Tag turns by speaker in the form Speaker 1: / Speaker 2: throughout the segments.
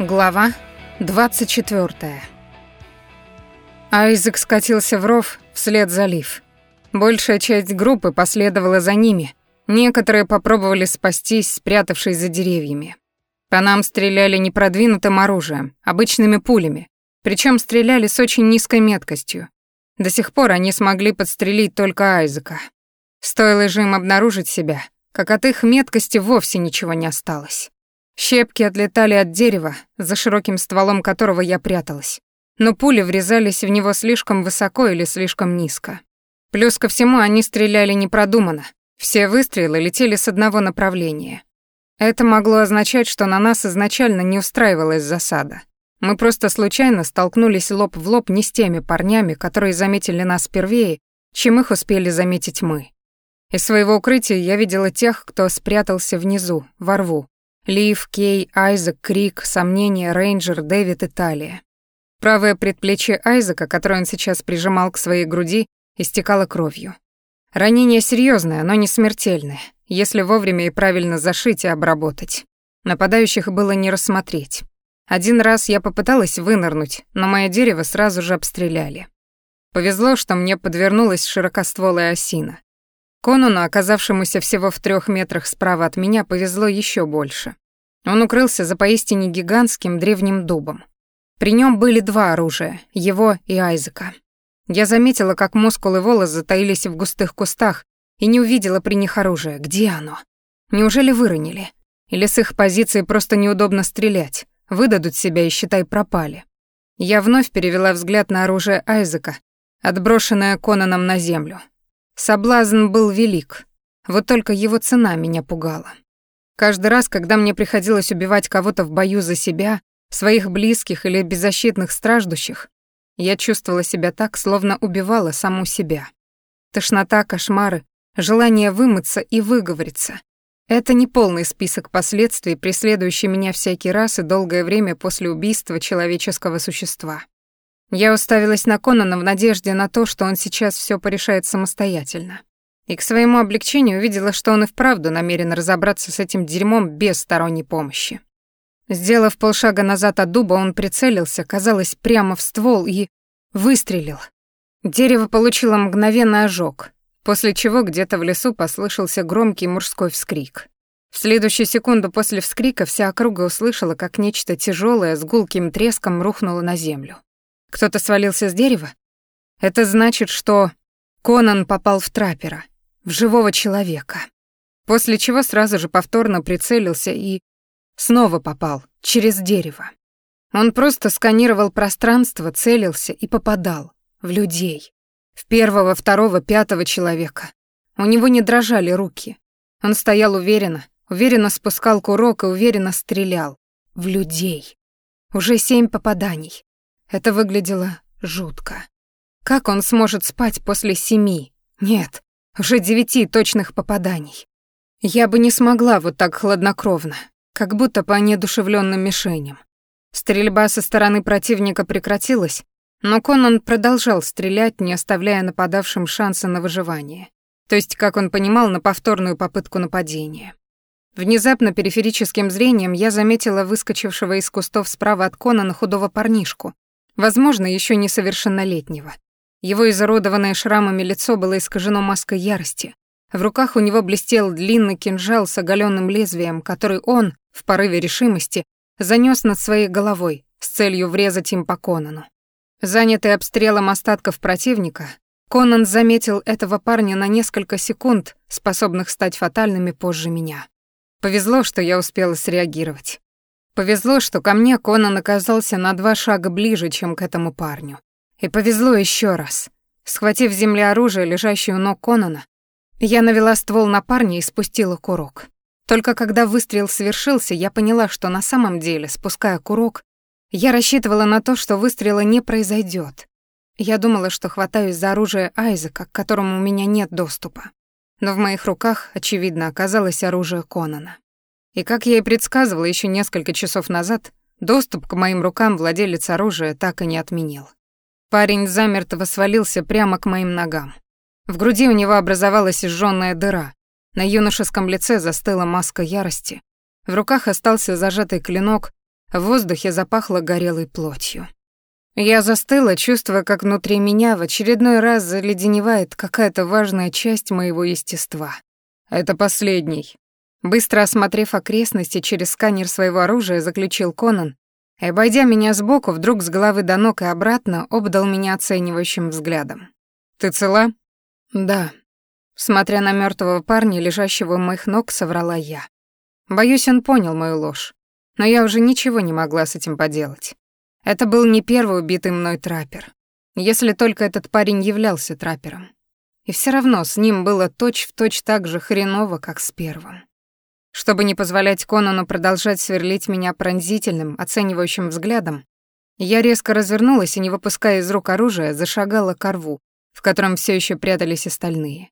Speaker 1: Глава 24. Айзек скатился в ров вслед за Лив. Большая часть группы последовала за ними. Некоторые попробовали спастись, спрятавшись за деревьями. По нам стреляли непродвинутым оружием, обычными пулями, причем стреляли с очень низкой меткостью. До сих пор они смогли подстрелить только Айзека. Стоило же им обнаружить себя, как от их меткости вовсе ничего не осталось. Щепки отлетали от дерева, за широким стволом которого я пряталась. Но пули врезались в него слишком высоко или слишком низко. Плюс ко всему они стреляли непродуманно. Все выстрелы летели с одного направления. Это могло означать, что на нас изначально не устраивалась засада. Мы просто случайно столкнулись лоб в лоб не с теми парнями, которые заметили нас первее, чем их успели заметить мы. Из своего укрытия я видела тех, кто спрятался внизу, во рву, Лив, Кей, Айзек, Крик, Сомнения, Рейнджер, Дэвид и Талия. Правое предплечье Айзека, которое он сейчас прижимал к своей груди, истекало кровью. Ранение серьезное, но не смертельное, если вовремя и правильно зашить и обработать. Нападающих было не рассмотреть. Один раз я попыталась вынырнуть, но мое дерево сразу же обстреляли. Повезло, что мне подвернулась широкостволая осина. Конану, оказавшемуся всего в трех метрах справа от меня, повезло еще больше. Он укрылся за поистине гигантским древним дубом. При нем были два оружия — его и Айзека. Я заметила, как мускулы волос затаились в густых кустах и не увидела при них оружия. Где оно? Неужели выронили? Или с их позиции просто неудобно стрелять? Выдадут себя и, считай, пропали. Я вновь перевела взгляд на оружие Айзека, отброшенное Конаном на землю. Соблазн был велик, вот только его цена меня пугала. Каждый раз, когда мне приходилось убивать кого-то в бою за себя, своих близких или беззащитных страждущих, я чувствовала себя так, словно убивала саму себя. Тошнота, кошмары, желание вымыться и выговориться. Это не полный список последствий, преследующий меня всякий раз и долгое время после убийства человеческого существа. Я уставилась на Конана в надежде на то, что он сейчас все порешает самостоятельно. И к своему облегчению увидела, что он и вправду намерен разобраться с этим дерьмом без сторонней помощи. Сделав полшага назад от дуба, он прицелился, казалось, прямо в ствол и выстрелил. Дерево получило мгновенный ожог, после чего где-то в лесу послышался громкий мужской вскрик. В следующую секунду после вскрика вся округа услышала, как нечто тяжелое с гулким треском рухнуло на землю. Кто-то свалился с дерева? Это значит, что Конан попал в траппера, в живого человека. После чего сразу же повторно прицелился и снова попал через дерево. Он просто сканировал пространство, целился и попадал в людей. В первого, второго, пятого человека. У него не дрожали руки. Он стоял уверенно, уверенно спускал курок и уверенно стрелял. В людей. Уже семь попаданий. Это выглядело жутко. Как он сможет спать после семи? Нет, уже девяти точных попаданий. Я бы не смогла вот так хладнокровно, как будто по неодушевленным мишеням. Стрельба со стороны противника прекратилась, но Конан продолжал стрелять, не оставляя нападавшим шанса на выживание. То есть, как он понимал, на повторную попытку нападения. Внезапно периферическим зрением я заметила выскочившего из кустов справа от Конана худого парнишку, возможно, еще несовершеннолетнего. Его изуродованное шрамами лицо было искажено маской ярости. В руках у него блестел длинный кинжал с оголенным лезвием, который он, в порыве решимости, занес над своей головой с целью врезать им по Конану. Занятый обстрелом остатков противника, Конан заметил этого парня на несколько секунд, способных стать фатальными позже меня. Повезло, что я успела среагировать. Повезло, что ко мне Конан оказался на два шага ближе, чем к этому парню. И повезло еще раз. Схватив с земли оружие, лежащее у ног Конана, я навела ствол на парня и спустила курок. Только когда выстрел совершился, я поняла, что на самом деле, спуская курок, я рассчитывала на то, что выстрела не произойдет. Я думала, что хватаюсь за оружие Айзека, к которому у меня нет доступа. Но в моих руках, очевидно, оказалось оружие Конана. И как я и предсказывала еще несколько часов назад, доступ к моим рукам владелец оружия так и не отменил. Парень замертво свалился прямо к моим ногам. В груди у него образовалась изжженная дыра, на юношеском лице застыла маска ярости, в руках остался зажатый клинок, В воздухе запахло горелой плотью. Я застыла, чувствуя, как внутри меня в очередной раз заледеневает какая-то важная часть моего естества. Это последний. Быстро осмотрев окрестности через сканер своего оружия, заключил Конан, и, обойдя меня сбоку, вдруг с головы до ног и обратно обдал меня оценивающим взглядом. «Ты цела?» «Да». Смотря на мертвого парня, лежащего у моих ног, соврала я. Боюсь, он понял мою ложь, но я уже ничего не могла с этим поделать. Это был не первый убитый мной траппер, если только этот парень являлся траппером. И все равно с ним было точь-в-точь точь так же хреново, как с первым. Чтобы не позволять Конану продолжать сверлить меня пронзительным, оценивающим взглядом, я резко развернулась и, не выпуская из рук оружия, зашагала к рву, в котором все еще прятались остальные.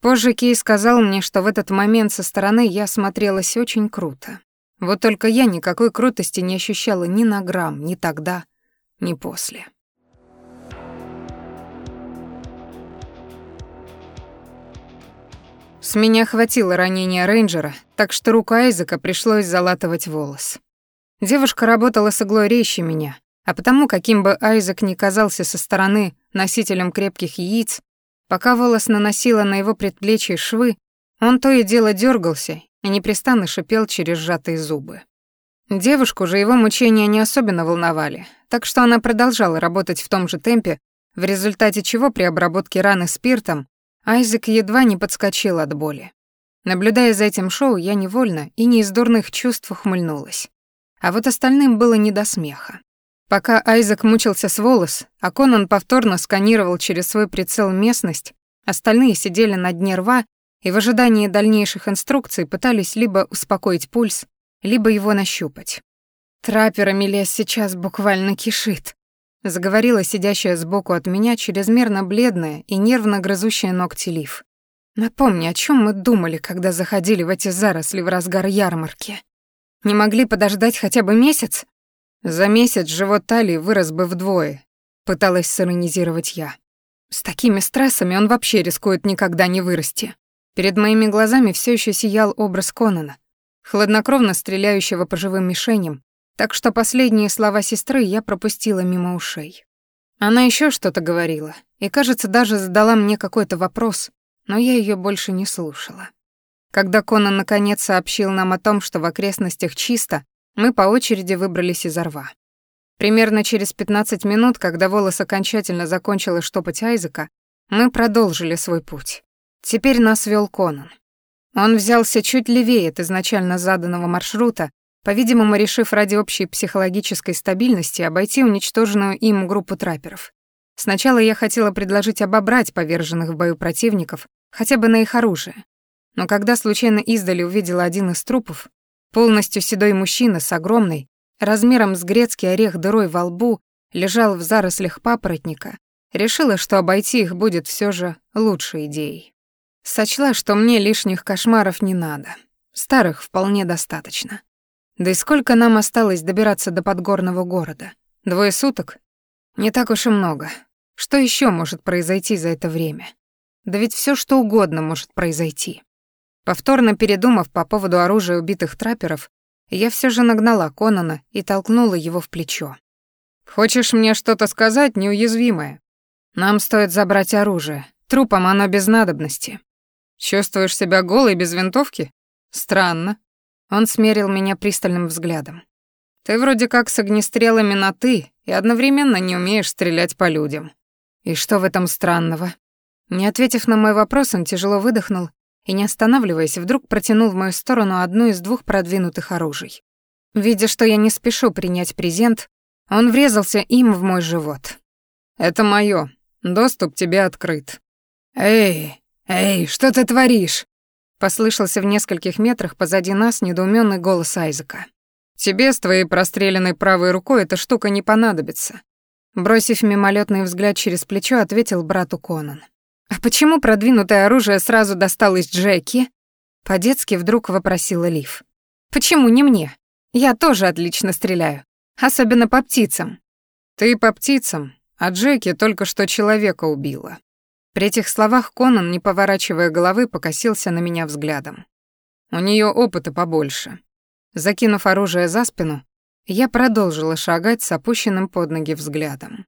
Speaker 1: Позже Кей сказал мне, что в этот момент со стороны я смотрелась очень круто. Вот только я никакой крутости не ощущала ни на грамм, ни тогда, ни после. С меня хватило ранения рейнджера, так что руку Айзека пришлось залатывать волос. Девушка работала с иглой резче меня, а потому, каким бы Айзек ни казался со стороны носителем крепких яиц, пока волос наносила на его предплечье швы, он то и дело дергался и непрестанно шипел через сжатые зубы. Девушку же его мучения не особенно волновали, так что она продолжала работать в том же темпе, в результате чего при обработке раны спиртом Айзек едва не подскочил от боли. Наблюдая за этим шоу, я невольно и не из дурных чувств ухмыльнулась. А вот остальным было не до смеха. Пока Айзек мучился с волос, а Конан повторно сканировал через свой прицел местность, остальные сидели на дне рва и в ожидании дальнейших инструкций пытались либо успокоить пульс, либо его нащупать. «Трапперами лес сейчас буквально кишит», — заговорила сидящая сбоку от меня чрезмерно бледная и нервно грызущая ногти Лив. «Напомни, о чем мы думали, когда заходили в эти заросли в разгар ярмарки? Не могли подождать хотя бы месяц?» «За месяц живот талии вырос бы вдвое», — пыталась сиронизировать я. «С такими стрессами он вообще рискует никогда не вырасти». Перед моими глазами все еще сиял образ Конана, хладнокровно стреляющего по живым мишеням, так что последние слова сестры я пропустила мимо ушей. Она еще что-то говорила, и, кажется, даже задала мне какой-то вопрос, но я ее больше не слушала. Когда Конан наконец сообщил нам о том, что в окрестностях чисто, мы по очереди выбрались из рва. Примерно через 15 минут, когда волос окончательно закончила штопать Айзека, мы продолжили свой путь. Теперь нас вел Конан. Он взялся чуть левее от изначально заданного маршрута, по-видимому, решив ради общей психологической стабильности обойти уничтоженную им группу трапперов. Сначала я хотела предложить обобрать поверженных в бою противников, хотя бы на их оружие. Но когда случайно издали увидела один из трупов, полностью седой мужчина с огромной, размером с грецкий орех дырой во лбу, лежал в зарослях папоротника, решила, что обойти их будет все же лучшей идеей. Сочла, что мне лишних кошмаров не надо. Старых вполне достаточно. Да и сколько нам осталось добираться до подгорного города? Двое суток? Не так уж и много. Что еще может произойти за это время? Да ведь все что угодно может произойти. Повторно передумав по поводу оружия убитых трапперов, я все же нагнала Конана и толкнула его в плечо. «Хочешь мне что-то сказать, неуязвимое? Нам стоит забрать оружие. Трупам оно без надобности. Чувствуешь себя голой без винтовки? Странно. Он смерил меня пристальным взглядом. Ты вроде как с огнестрелами на «ты» и одновременно не умеешь стрелять по людям. И что в этом странного? Не ответив на мой вопрос, он тяжело выдохнул и, не останавливаясь, вдруг протянул в мою сторону одну из двух продвинутых оружий. Видя, что я не спешу принять презент, он врезался им в мой живот. «Это моё. Доступ тебе открыт». «Эй, «Эй, что ты творишь?» Послышался в нескольких метрах позади нас недоуменный голос Айзека. «Тебе с твоей простреленной правой рукой эта штука не понадобится». Бросив мимолетный взгляд через плечо, ответил брату Конан. «А почему продвинутое оружие сразу досталось Джеки?» По-детски вдруг вопросила Лив. «Почему не мне? Я тоже отлично стреляю. Особенно по птицам». «Ты по птицам, а Джеки только что человека убила», при этих словах Конан, не поворачивая головы, покосился на меня взглядом. У нее опыта побольше. Закинув оружие за спину, Я продолжила шагать с опущенным под ноги взглядом.